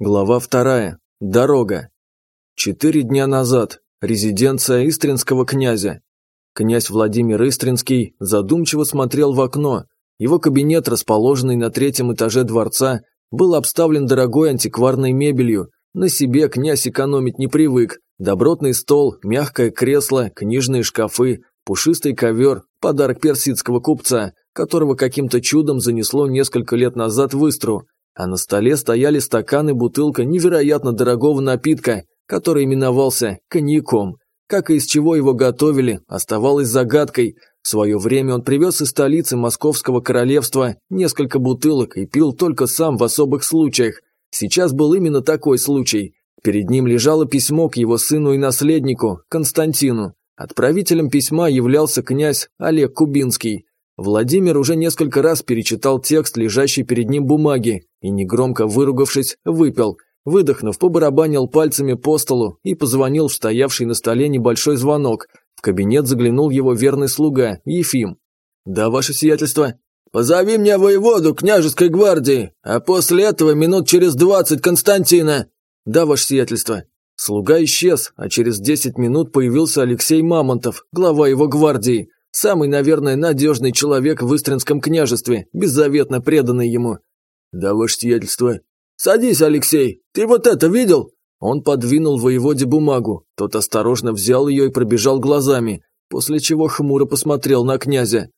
Глава вторая. Дорога. Четыре дня назад. Резиденция Истринского князя. Князь Владимир Истринский задумчиво смотрел в окно. Его кабинет, расположенный на третьем этаже дворца, был обставлен дорогой антикварной мебелью. На себе князь экономить не привык. Добротный стол, мягкое кресло, книжные шкафы, пушистый ковер, подарок персидского купца, которого каким-то чудом занесло несколько лет назад в Истру – а на столе стояли стакан и бутылка невероятно дорогого напитка, который именовался коньяком. Как и из чего его готовили, оставалось загадкой. В свое время он привез из столицы Московского королевства несколько бутылок и пил только сам в особых случаях. Сейчас был именно такой случай. Перед ним лежало письмо к его сыну и наследнику, Константину. Отправителем письма являлся князь Олег Кубинский. Владимир уже несколько раз перечитал текст, лежащий перед ним бумаги, и, негромко выругавшись, выпил. Выдохнув, побарабанил пальцами по столу и позвонил в стоявший на столе небольшой звонок. В кабинет заглянул его верный слуга, Ефим. «Да, ваше сиятельство?» «Позови мне воеводу княжеской гвардии, а после этого минут через двадцать Константина!» «Да, ваше сиятельство». Слуга исчез, а через десять минут появился Алексей Мамонтов, глава его гвардии. Самый, наверное, надежный человек в Истринском княжестве, беззаветно преданный ему. Да, ваше сиятельство. Садись, Алексей, ты вот это видел? Он подвинул воеводе бумагу, тот осторожно взял ее и пробежал глазами, после чего хмуро посмотрел на князя.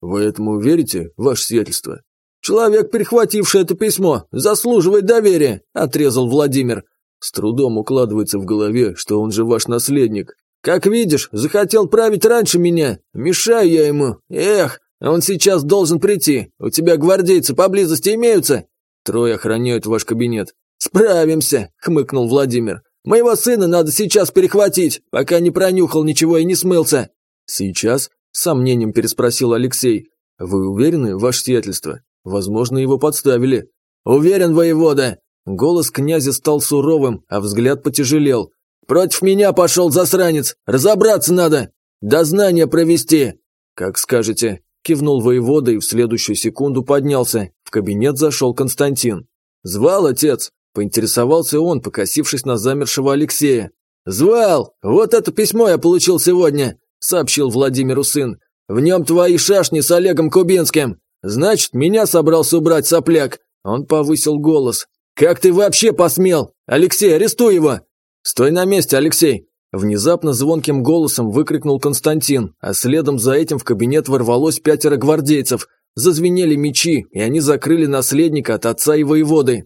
«Вы этому верите, ваше сиятельство?» «Человек, перехвативший это письмо, заслуживает доверия», – отрезал Владимир. С трудом укладывается в голове, что он же ваш наследник. Как видишь, захотел править раньше меня. Мешаю я ему. Эх, он сейчас должен прийти. У тебя гвардейцы поблизости имеются? Трое охраняют ваш кабинет. Справимся, хмыкнул Владимир. Моего сына надо сейчас перехватить, пока не пронюхал ничего и не смылся. Сейчас? С сомнением переспросил Алексей. Вы уверены, ваше сиятельство? Возможно, его подставили. Уверен, воевода. Голос князя стал суровым, а взгляд потяжелел. «Против меня пошел засранец! Разобраться надо! Дознание провести!» «Как скажете», – кивнул воевода и в следующую секунду поднялся. В кабинет зашел Константин. «Звал отец?» – поинтересовался он, покосившись на замершего Алексея. «Звал! Вот это письмо я получил сегодня!» – сообщил Владимиру сын. «В нем твои шашни с Олегом Кубинским! Значит, меня собрался убрать сопляк!» Он повысил голос. «Как ты вообще посмел? Алексей, арестуй его!» «Стой на месте, Алексей!» Внезапно звонким голосом выкрикнул Константин, а следом за этим в кабинет ворвалось пятеро гвардейцев. Зазвенели мечи, и они закрыли наследника от отца и воеводы.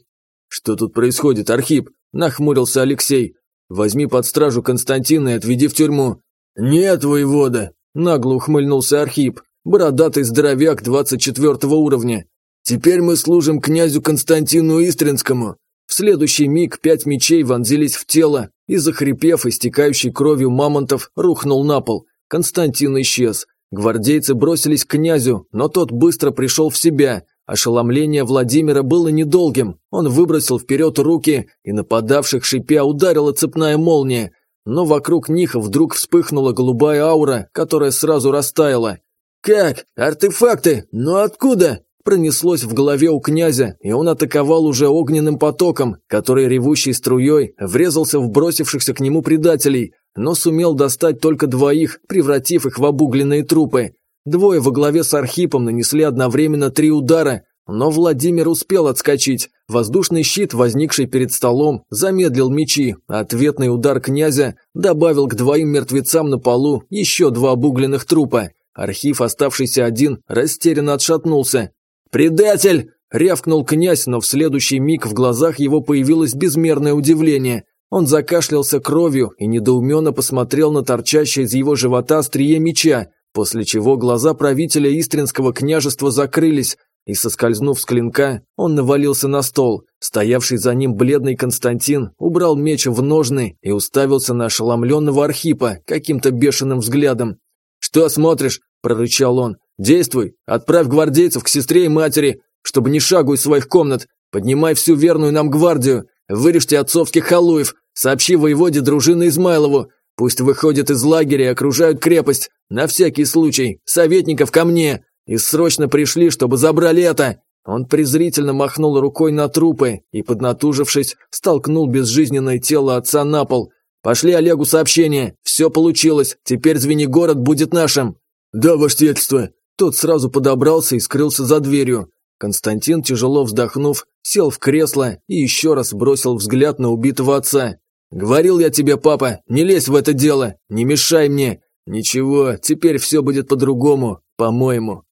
«Что тут происходит, Архип?» – нахмурился Алексей. «Возьми под стражу Константина и отведи в тюрьму». «Нет, воевода!» – нагло ухмыльнулся Архип, бородатый здоровяк 24 уровня. «Теперь мы служим князю Константину Истринскому. В следующий миг пять мечей вонзились в тело, и, захрипев, истекающий кровью мамонтов, рухнул на пол. Константин исчез. Гвардейцы бросились к князю, но тот быстро пришел в себя. Ошеломление Владимира было недолгим. Он выбросил вперед руки, и нападавших шипя ударила цепная молния. Но вокруг них вдруг вспыхнула голубая аура, которая сразу растаяла. «Как? Артефакты? Но откуда?» Пронеслось в голове у князя, и он атаковал уже огненным потоком, который ревущей струей врезался в бросившихся к нему предателей, но сумел достать только двоих, превратив их в обугленные трупы. Двое во главе с Архипом нанесли одновременно три удара, но Владимир успел отскочить. Воздушный щит, возникший перед столом, замедлил мечи, а ответный удар князя добавил к двоим мертвецам на полу еще два обугленных трупа. Архив, оставшийся один, растерянно отшатнулся, «Предатель!» – рявкнул князь, но в следующий миг в глазах его появилось безмерное удивление. Он закашлялся кровью и недоуменно посмотрел на торчащее из его живота острие меча, после чего глаза правителя Истринского княжества закрылись, и, соскользнув с клинка, он навалился на стол. Стоявший за ним бледный Константин убрал меч в ножны и уставился на ошеломленного Архипа каким-то бешеным взглядом. «Что смотришь?» – прорычал он. Действуй, отправь гвардейцев к сестре и матери, чтобы не шагу из своих комнат, поднимай всю верную нам гвардию, вырежьте отцовских халуев, сообщи воеводе дружины Измайлову, пусть выходят из лагеря и окружают крепость, на всякий случай, советников ко мне, и срочно пришли, чтобы забрали это. Он презрительно махнул рукой на трупы и, поднатужившись, столкнул безжизненное тело отца на пол. «Пошли Олегу сообщение. Все получилось. Теперь Звенигород будет нашим». «Да, ваше сиятельство». Тот сразу подобрался и скрылся за дверью. Константин, тяжело вздохнув, сел в кресло и еще раз бросил взгляд на убитого отца. «Говорил я тебе, папа, не лезь в это дело, не мешай мне. Ничего, теперь все будет по-другому, по-моему».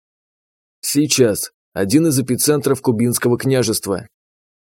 Сейчас. Один из эпицентров Кубинского княжества.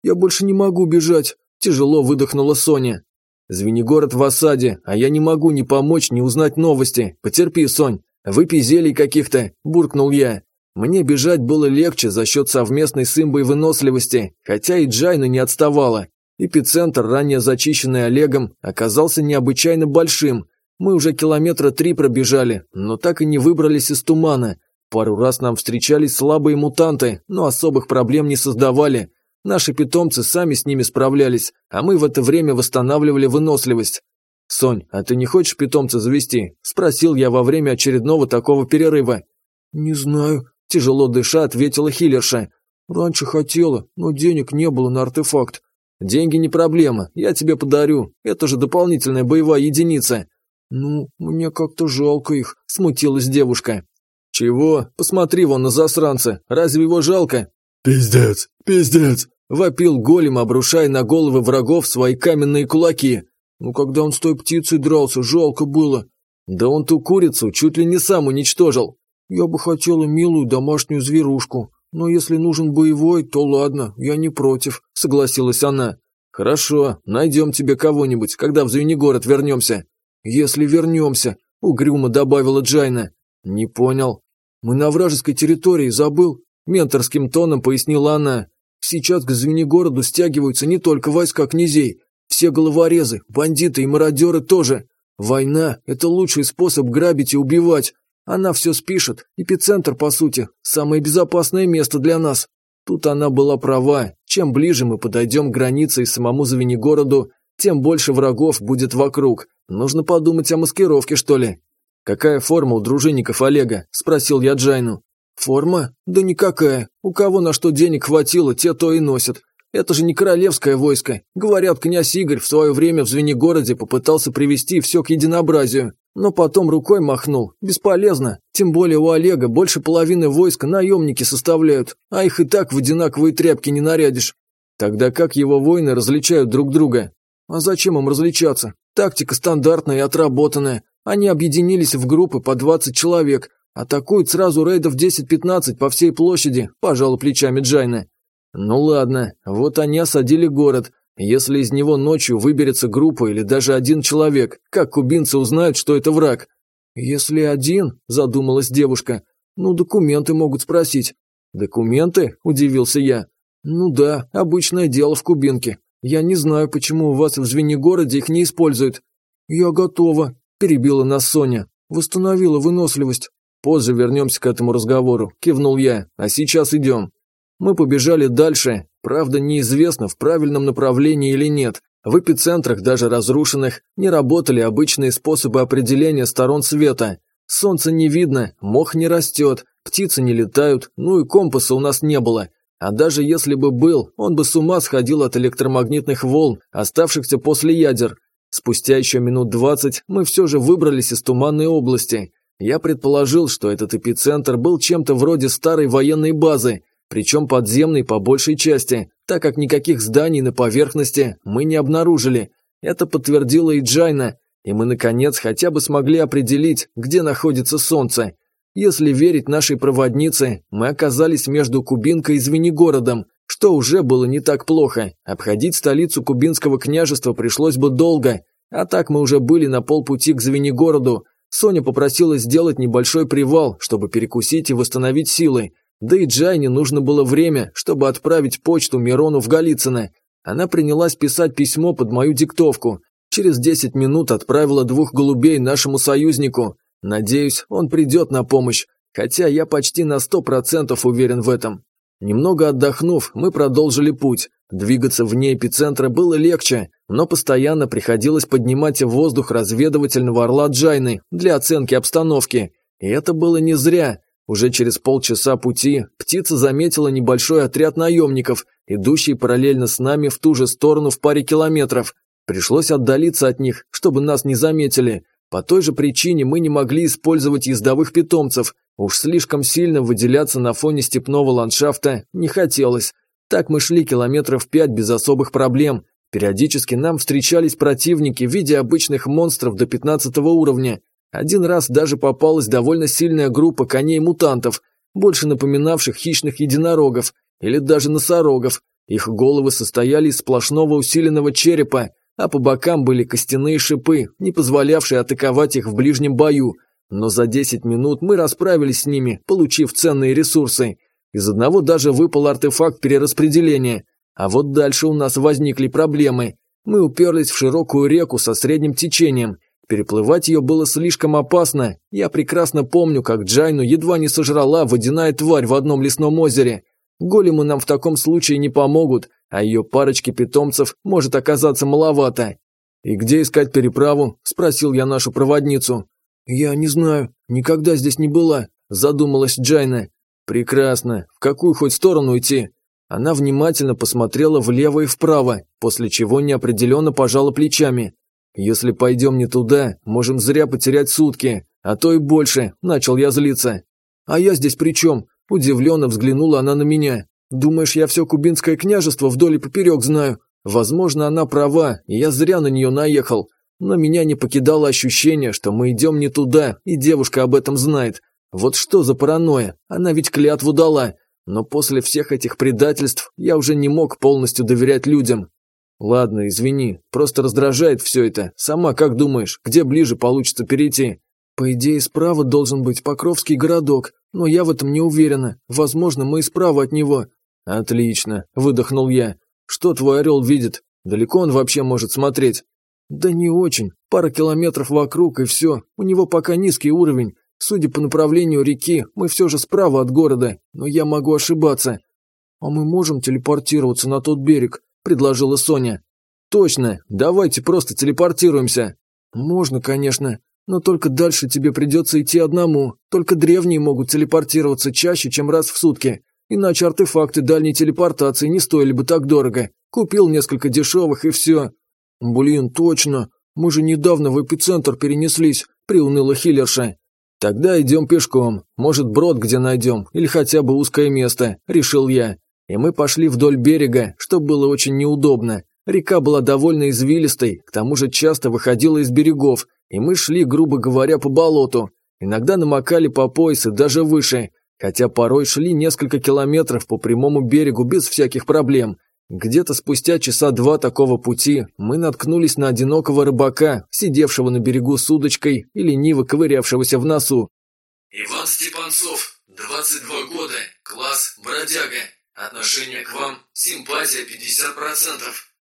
«Я больше не могу бежать», – тяжело выдохнула Соня. «Звенигород в осаде, а я не могу ни помочь, ни узнать новости. Потерпи, Сонь. Выпей зелий каких-то», – буркнул я. Мне бежать было легче за счет совместной с выносливости, хотя и Джайна не отставала. Эпицентр, ранее зачищенный Олегом, оказался необычайно большим. Мы уже километра три пробежали, но так и не выбрались из тумана. Пару раз нам встречались слабые мутанты, но особых проблем не создавали. Наши питомцы сами с ними справлялись, а мы в это время восстанавливали выносливость. «Сонь, а ты не хочешь питомца завести?» – спросил я во время очередного такого перерыва. «Не знаю», Тяжело дыша, ответила хиллерша. «Раньше хотела, но денег не было на артефакт». «Деньги не проблема, я тебе подарю. Это же дополнительная боевая единица». «Ну, мне как-то жалко их», – смутилась девушка. «Чего? Посмотри вон на засранца. Разве его жалко?» «Пиздец, пиздец!» – вопил голем, обрушая на головы врагов свои каменные кулаки. «Ну, когда он с той птицей дрался, жалко было». «Да он ту курицу чуть ли не сам уничтожил». «Я бы хотела милую домашнюю зверушку, но если нужен боевой, то ладно, я не против», — согласилась она. «Хорошо, найдем тебе кого-нибудь, когда в Звенигород вернемся». «Если вернемся», — угрюмо добавила Джайна. «Не понял». «Мы на вражеской территории, забыл?» Менторским тоном пояснила она. «Сейчас к Звенигороду стягиваются не только войска князей. Все головорезы, бандиты и мародеры тоже. Война – это лучший способ грабить и убивать. Она все спишет, эпицентр, по сути, самое безопасное место для нас. Тут она была права. Чем ближе мы подойдем к границе и самому Звенигороду, тем больше врагов будет вокруг. Нужно подумать о маскировке, что ли. «Какая форма у дружинников Олега?» – спросил я Джайну. «Форма? Да никакая. У кого на что денег хватило, те то и носят. Это же не королевское войско. Говорят, князь Игорь в свое время в Звенигороде попытался привести все к единообразию. Но потом рукой махнул. Бесполезно. Тем более у Олега больше половины войска наемники составляют, а их и так в одинаковые тряпки не нарядишь. Тогда как его воины различают друг друга? А зачем им различаться? Тактика стандартная и отработанная. Они объединились в группы по 20 человек. Атакуют сразу рейдов 10-15 по всей площади, пожалуй, плечами Джайна. Ну ладно, вот они осадили город. Если из него ночью выберется группа или даже один человек, как кубинцы узнают, что это враг? Если один, задумалась девушка, ну документы могут спросить. Документы? Удивился я. Ну да, обычное дело в Кубинке. Я не знаю, почему у вас в Звенигороде их не используют. Я готова, перебила нас Соня. Восстановила выносливость. Позже вернемся к этому разговору, кивнул я, а сейчас идем. Мы побежали дальше, правда неизвестно, в правильном направлении или нет. В эпицентрах, даже разрушенных, не работали обычные способы определения сторон света. Солнце не видно, мох не растет, птицы не летают, ну и компаса у нас не было. А даже если бы был, он бы с ума сходил от электромагнитных волн, оставшихся после ядер. Спустя еще минут двадцать мы все же выбрались из туманной области. Я предположил, что этот эпицентр был чем-то вроде старой военной базы, причем подземный по большей части, так как никаких зданий на поверхности мы не обнаружили. Это подтвердила и Джайна, и мы, наконец, хотя бы смогли определить, где находится Солнце. Если верить нашей проводнице, мы оказались между Кубинкой и Звенигородом, что уже было не так плохо. Обходить столицу Кубинского княжества пришлось бы долго, а так мы уже были на полпути к Звенигороду. Соня попросила сделать небольшой привал, чтобы перекусить и восстановить силы, да и Джайне нужно было время, чтобы отправить почту Мирону в Голицыно. Она принялась писать письмо под мою диктовку. Через 10 минут отправила двух голубей нашему союзнику. Надеюсь, он придет на помощь, хотя я почти на 100% уверен в этом. Немного отдохнув, мы продолжили путь. Двигаться вне эпицентра было легче, но постоянно приходилось поднимать в воздух разведывательного орла Джайны для оценки обстановки. И это было не зря. Уже через полчаса пути птица заметила небольшой отряд наемников, идущий параллельно с нами в ту же сторону в паре километров. Пришлось отдалиться от них, чтобы нас не заметили. По той же причине мы не могли использовать ездовых питомцев. Уж слишком сильно выделяться на фоне степного ландшафта не хотелось. Так мы шли километров пять без особых проблем. Периодически нам встречались противники в виде обычных монстров до 15 уровня. Один раз даже попалась довольно сильная группа коней-мутантов, больше напоминавших хищных единорогов или даже носорогов. Их головы состояли из сплошного усиленного черепа, а по бокам были костяные шипы, не позволявшие атаковать их в ближнем бою. Но за 10 минут мы расправились с ними, получив ценные ресурсы. Из одного даже выпал артефакт перераспределения. А вот дальше у нас возникли проблемы. Мы уперлись в широкую реку со средним течением. Переплывать ее было слишком опасно. Я прекрасно помню, как Джайну едва не сожрала водяная тварь в одном лесном озере. Големы нам в таком случае не помогут, а ее парочки питомцев может оказаться маловато. «И где искать переправу?» – спросил я нашу проводницу. «Я не знаю, никогда здесь не была», – задумалась Джайна. «Прекрасно. В какую хоть сторону идти?» Она внимательно посмотрела влево и вправо, после чего неопределенно пожала плечами. «Если пойдем не туда, можем зря потерять сутки, а то и больше», – начал я злиться. «А я здесь при чем?» – удивленно взглянула она на меня. Думаешь, я все кубинское княжество вдоль и поперек знаю? Возможно, она права, и я зря на нее наехал. Но меня не покидало ощущение, что мы идем не туда, и девушка об этом знает. Вот что за паранойя? Она ведь клятву дала. Но после всех этих предательств я уже не мог полностью доверять людям. Ладно, извини, просто раздражает все это. Сама как думаешь, где ближе получится перейти? По идее, справа должен быть Покровский городок, но я в этом не уверена. Возможно, мы и справа от него. «Отлично», – выдохнул я. «Что твой орел видит? Далеко он вообще может смотреть?» «Да не очень. Пара километров вокруг и все. У него пока низкий уровень. Судя по направлению реки, мы все же справа от города, но я могу ошибаться». «А мы можем телепортироваться на тот берег?» – предложила Соня. «Точно. Давайте просто телепортируемся». «Можно, конечно. Но только дальше тебе придется идти одному. Только древние могут телепортироваться чаще, чем раз в сутки. Иначе артефакты дальней телепортации не стоили бы так дорого. Купил несколько дешевых и все. Блин, точно. Мы же недавно в эпицентр перенеслись, приуныла хиллерша. Тогда идем пешком. Может, брод где найдем, или хотя бы узкое место, решил я. И мы пошли вдоль берега, что было очень неудобно. Река была довольно извилистой, к тому же часто выходила из берегов, и мы шли, грубо говоря, по болоту. Иногда намокали по пояс и даже выше, хотя порой шли несколько километров по прямому берегу без всяких проблем. Где-то спустя часа два такого пути мы наткнулись на одинокого рыбака, сидевшего на берегу с удочкой и лениво ковырявшегося в носу. «Иван Степанцов, 22 года, класс бродяга. Отношение к вам, симпатия 50%.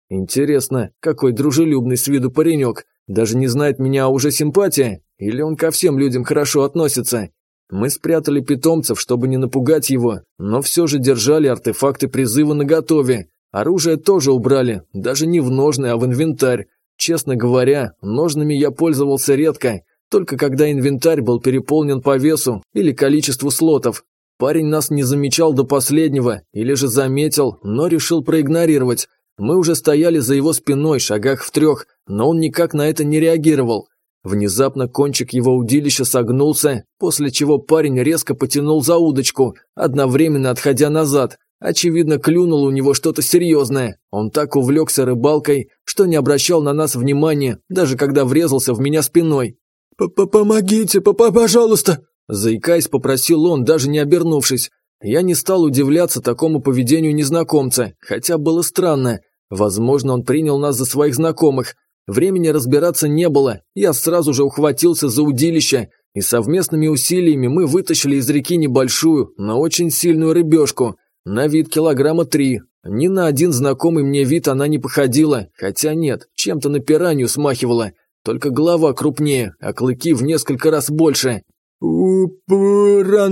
Интересно, какой дружелюбный с виду паренек. Даже не знает меня, а уже симпатия? Или он ко всем людям хорошо относится? Мы спрятали питомцев, чтобы не напугать его, но все же держали артефакты призыва наготове. Оружие тоже убрали, даже не в ножны, а в инвентарь. Честно говоря, ножными я пользовался редко, только когда инвентарь был переполнен по весу или количеству слотов. Парень нас не замечал до последнего, или же заметил, но решил проигнорировать. Мы уже стояли за его спиной, шагах в трех, но он никак на это не реагировал. Внезапно кончик его удилища согнулся, после чего парень резко потянул за удочку, одновременно отходя назад. Очевидно, клюнул у него что-то серьезное. Он так увлекся рыбалкой, что не обращал на нас внимания, даже когда врезался в меня спиной. П -п «Помогите, п -п пожалуйста!» Заикаясь, попросил он, даже не обернувшись. Я не стал удивляться такому поведению незнакомца, хотя было странно. Возможно, он принял нас за своих знакомых, Времени разбираться не было, я сразу же ухватился за удилище, и совместными усилиями мы вытащили из реки небольшую, но очень сильную рыбешку, на вид килограмма три. Ни на один знакомый мне вид она не походила, хотя нет, чем-то на пиранью смахивала, только голова крупнее, а клыки в несколько раз больше. «Упранычка!»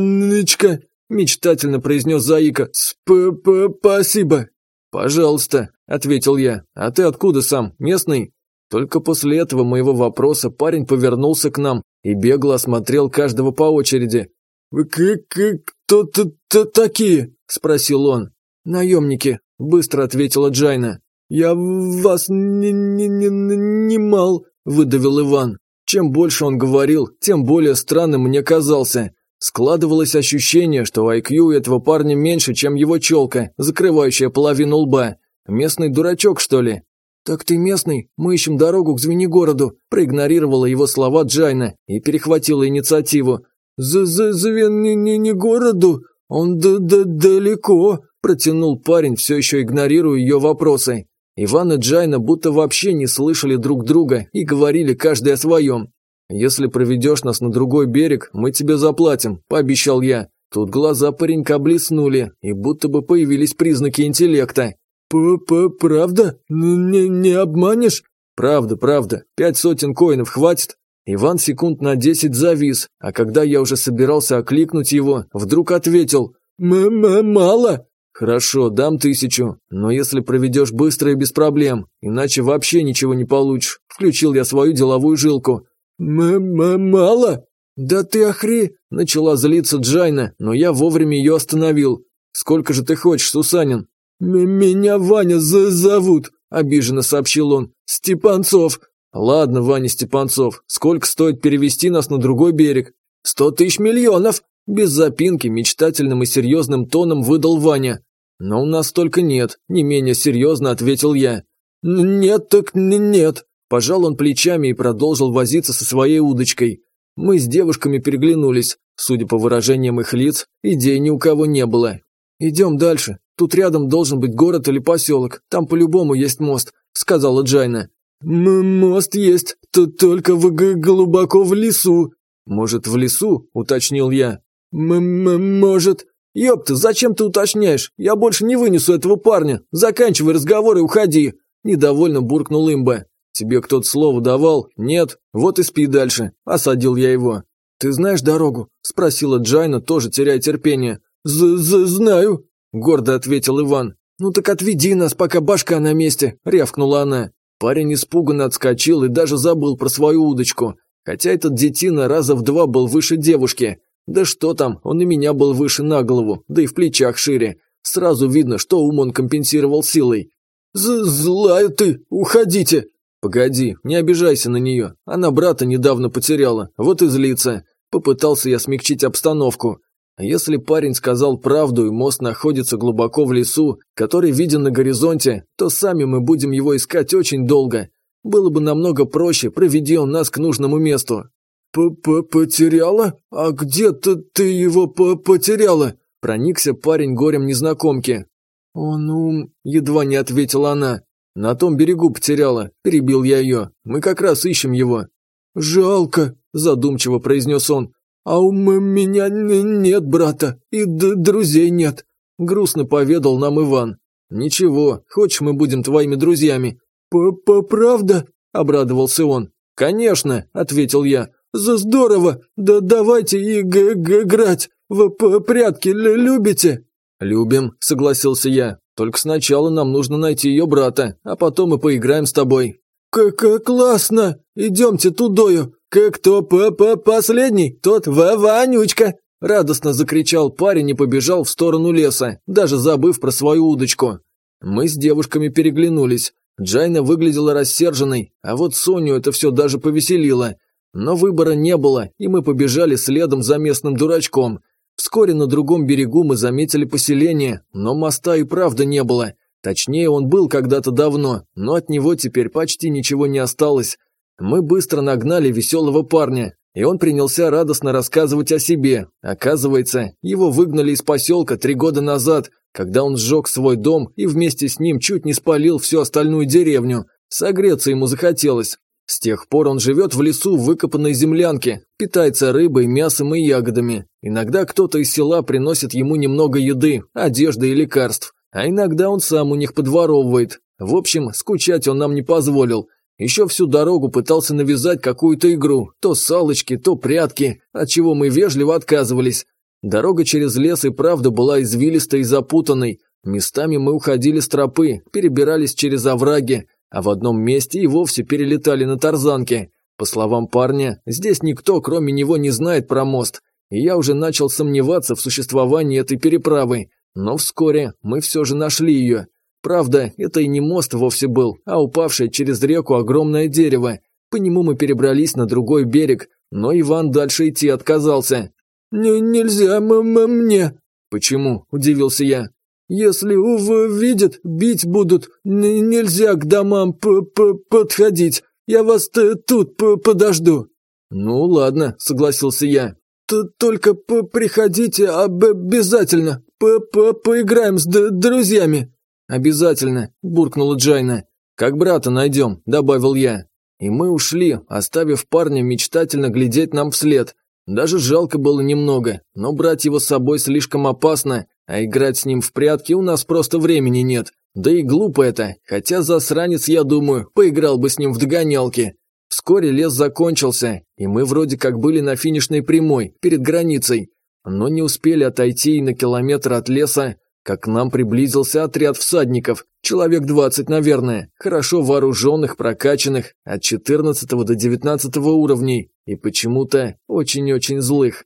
– мечтательно произнес Заика. «Спасибо!» «Пожалуйста», – ответил я. «А ты откуда сам? Местный?» Только после этого моего вопроса парень повернулся к нам и бегло осмотрел каждого по очереди. «Вы кто-то такие?» – спросил он. «Наемники», – быстро ответила Джайна. «Я вас не, не, не, не мал», – выдавил Иван. Чем больше он говорил, тем более странным мне казался. Складывалось ощущение, что IQ у этого парня меньше, чем его челка, закрывающая половину лба. Местный дурачок, что ли? «Так ты местный? Мы ищем дорогу к Звенигороду», проигнорировала его слова Джайна и перехватила инициативу. «За за Звенигороду? Он д -д далеко», протянул парень, все еще игнорируя ее вопросы. Иван и Джайна будто вообще не слышали друг друга и говорили каждый о своем. «Если проведешь нас на другой берег, мы тебе заплатим», – пообещал я. Тут глаза паренька блеснули, и будто бы появились признаки интеллекта. «П-п правда? Не, не обманешь?» «Правда, правда. Пять сотен коинов хватит?» Иван секунд на десять завис, а когда я уже собирался окликнуть его, вдруг ответил «М-м-мало». «Хорошо, дам тысячу, но если проведешь быстро и без проблем, иначе вообще ничего не получишь», включил я свою деловую жилку. «М-м-мало?» «Да ты охре...» – начала злиться Джайна, но я вовремя ее остановил. «Сколько же ты хочешь, Сусанин?» «Меня Ваня зовут», – обиженно сообщил он. «Степанцов». «Ладно, Ваня Степанцов, сколько стоит перевести нас на другой берег?» «Сто тысяч миллионов!» Без запинки, мечтательным и серьезным тоном выдал Ваня. «Но у нас только нет», – не менее серьезно ответил я. «Нет так нет», – пожал он плечами и продолжил возиться со своей удочкой. Мы с девушками переглянулись. Судя по выражениям их лиц, идей ни у кого не было. «Идем дальше. Тут рядом должен быть город или поселок. Там по-любому есть мост», – сказала Джайна. М «Мост есть, тут только в глубоко в лесу». «Может, в лесу?» – уточнил я. М -м «Может», «Ёпта, зачем ты уточняешь? Я больше не вынесу этого парня. Заканчивай разговор и уходи!» Недовольно буркнул имба. «Тебе кто-то слово давал? Нет? Вот и спи дальше!» Осадил я его. «Ты знаешь дорогу?» Спросила Джайна, тоже теряя терпение. З -з «Знаю!» Гордо ответил Иван. «Ну так отведи нас, пока башка на месте!» Рявкнула она. Парень испуганно отскочил и даже забыл про свою удочку. Хотя этот детина раза в два был выше девушки. Да что там, он и меня был выше на голову, да и в плечах шире. Сразу видно, что ум он компенсировал силой. З «Злая ты, уходите!» «Погоди, не обижайся на нее. Она брата недавно потеряла, вот и злится». Попытался я смягчить обстановку. Если парень сказал правду и мост находится глубоко в лесу, который виден на горизонте, то сами мы будем его искать очень долго. Было бы намного проще, проведи он нас к нужному месту. П -п «Потеряла? А где ты, его по потеряла?» Проникся парень горем незнакомки. «Он ум...» – едва не ответила она. «На том берегу потеряла», – перебил я ее. «Мы как раз ищем его». «Жалко», – задумчиво произнес он. «А у меня нет брата, и друзей нет», – грустно поведал нам Иван. «Ничего, хочешь, мы будем твоими друзьями?» «П -п «Правда?» – обрадовался он. «Конечно», – ответил я. За здорово! Да давайте и г -г играть! Вы прятки любите?» «Любим», — согласился я. «Только сначала нам нужно найти ее брата, а потом мы поиграем с тобой». «Как классно! Идемте тудою! Как кто п -п последний, тот в Ванючка!» Радостно закричал парень и побежал в сторону леса, даже забыв про свою удочку. Мы с девушками переглянулись. Джайна выглядела рассерженной, а вот Соню это все даже повеселило. Но выбора не было, и мы побежали следом за местным дурачком. Вскоре на другом берегу мы заметили поселение, но моста и правда не было. Точнее, он был когда-то давно, но от него теперь почти ничего не осталось. Мы быстро нагнали веселого парня, и он принялся радостно рассказывать о себе. Оказывается, его выгнали из поселка три года назад, когда он сжег свой дом и вместе с ним чуть не спалил всю остальную деревню. Согреться ему захотелось. С тех пор он живет в лесу в выкопанной землянке, питается рыбой, мясом и ягодами. Иногда кто-то из села приносит ему немного еды, одежды и лекарств, а иногда он сам у них подворовывает. В общем, скучать он нам не позволил. Еще всю дорогу пытался навязать какую-то игру, то салочки, то прятки, от чего мы вежливо отказывались. Дорога через лес и правда была извилистой и запутанной. Местами мы уходили с тропы, перебирались через овраги, а в одном месте и вовсе перелетали на тарзанке. По словам парня, здесь никто, кроме него, не знает про мост. и я уже начал сомневаться в существовании этой переправы. Но вскоре мы все же нашли ее. Правда, это и не мост вовсе был, а упавшее через реку огромное дерево. По нему мы перебрались на другой берег, но Иван дальше идти отказался. «Нельзя мне». «Почему?» – удивился я. «Если увидят, бить будут. Н нельзя к домам п -п подходить. Я вас тут подожду». «Ну ладно», – согласился я. Т «Только приходите обязательно. П -п Поиграем с друзьями». «Обязательно», – буркнула Джайна. «Как брата найдем», – добавил я. И мы ушли, оставив парня мечтательно глядеть нам вслед. Даже жалко было немного, но брать его с собой слишком опасно, а играть с ним в прятки у нас просто времени нет. Да и глупо это, хотя засранец, я думаю, поиграл бы с ним в догонялки. Вскоре лес закончился, и мы вроде как были на финишной прямой, перед границей. Но не успели отойти и на километр от леса, как к нам приблизился отряд всадников, человек 20, наверное, хорошо вооруженных, прокачанных, от 14 до 19 уровней, и почему-то очень-очень злых.